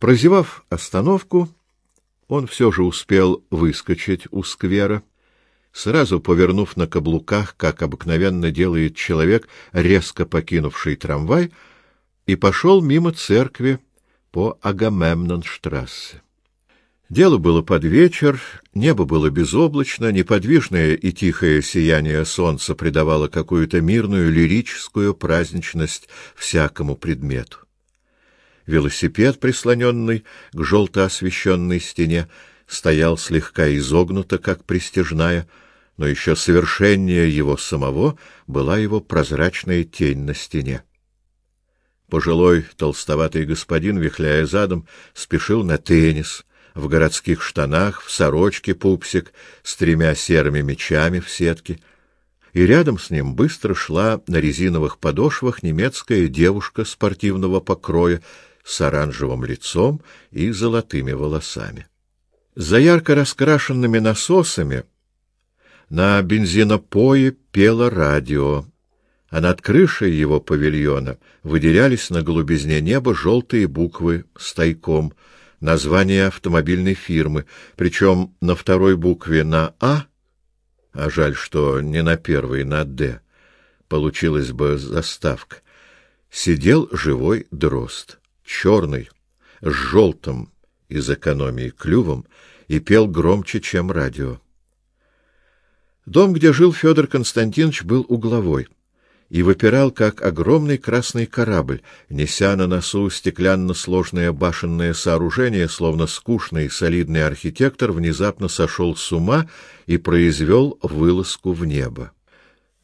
Прозевав остановку, он все же успел выскочить у сквера, сразу повернув на каблуках, как обыкновенно делает человек, резко покинувший трамвай, и пошел мимо церкви по Агамемнонштрассе. Дело было под вечер, небо было безоблачно, неподвижное и тихое сияние солнца придавало какую-то мирную лирическую праздничность всякому предмету. Велосипед, прислоненный к желто освещенной стене, стоял слегка изогнуто, как пристежная, но еще совершеннее его самого была его прозрачная тень на стене. Пожилой толстоватый господин, вихляя задом, спешил на теннис, в городских штанах, в сорочке пупсик, с тремя серыми мечами в сетке, и рядом с ним быстро шла на резиновых подошвах немецкая девушка спортивного покроя с оранжевым лицом и золотыми волосами. За ярко раскрашенными насосами на бензинопое пело радио, а над крышей его павильона выделялись на голубизне неба желтые буквы с тайком — название автомобильной фирмы, причем на второй букве на «А», а жаль, что не на первой, на «Д», получилась бы заставка, сидел живой дрозд, черный, с желтым из экономии клювом, и пел громче, чем радио. Дом, где жил Федор Константинович, был угловой — и выпирал, как огромный красный корабль, неся на носу стеклянно-сложное башенное сооружение, словно скучный солидный архитектор внезапно сошел с ума и произвел вылазку в небо.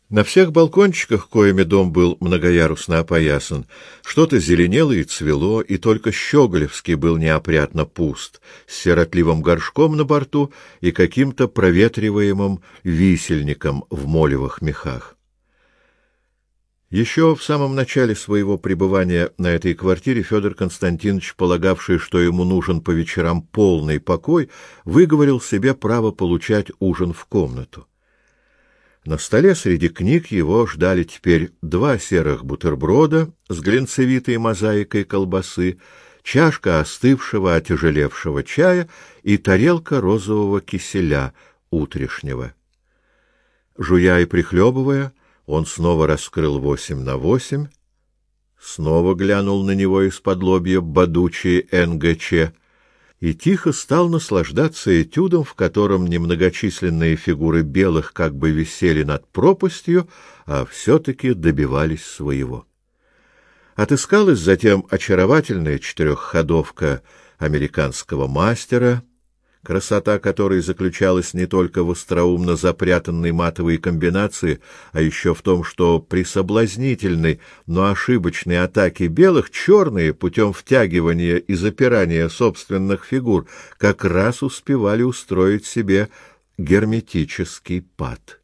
На всех балкончиках, коими дом был многоярусно опоясан, что-то зеленело и цвело, и только Щеголевский был неопрятно пуст, с сиротливым горшком на борту и каким-то проветриваемым висельником в молевых мехах. Еще в самом начале своего пребывания на этой квартире Федор Константинович, полагавший, что ему нужен по вечерам полный покой, выговорил себе право получать ужин в комнату. На столе среди книг его ждали теперь два серых бутерброда с глинцевитой мозаикой колбасы, чашка остывшего, отяжелевшего чая и тарелка розового киселя утрешнего. Жуя и прихлебывая, он снова раскрыл восемь на восемь, снова глянул на него из-под лобья бодучий НГЧ и тихо стал наслаждаться этюдом, в котором немногочисленные фигуры белых как бы висели над пропастью, а все-таки добивались своего. Отыскалась затем очаровательная четырехходовка американского мастера — красота которой заключалась не только в остроумно запрятанной матовой комбинации, а еще в том, что при соблазнительной, но ошибочной атаке белых черные путем втягивания и запирания собственных фигур как раз успевали устроить себе герметический пад.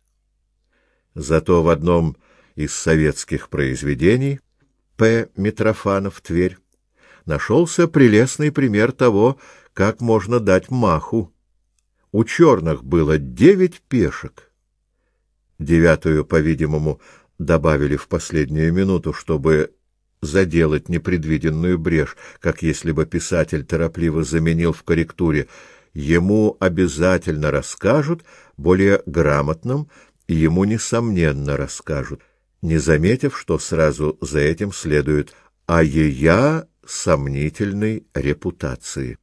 Зато в одном из советских произведений П. Митрофанов Тверь нашелся прелестный пример того, как можно дать маху. У черных было девять пешек. Девятую, по-видимому, добавили в последнюю минуту, чтобы заделать непредвиденную брешь, как если бы писатель торопливо заменил в корректуре «ему обязательно расскажут», более грамотным «ему несомненно расскажут», не заметив, что сразу за этим следует «а ея сомнительной репутации».